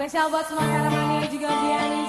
Spesial buat semua karamania juga Biani.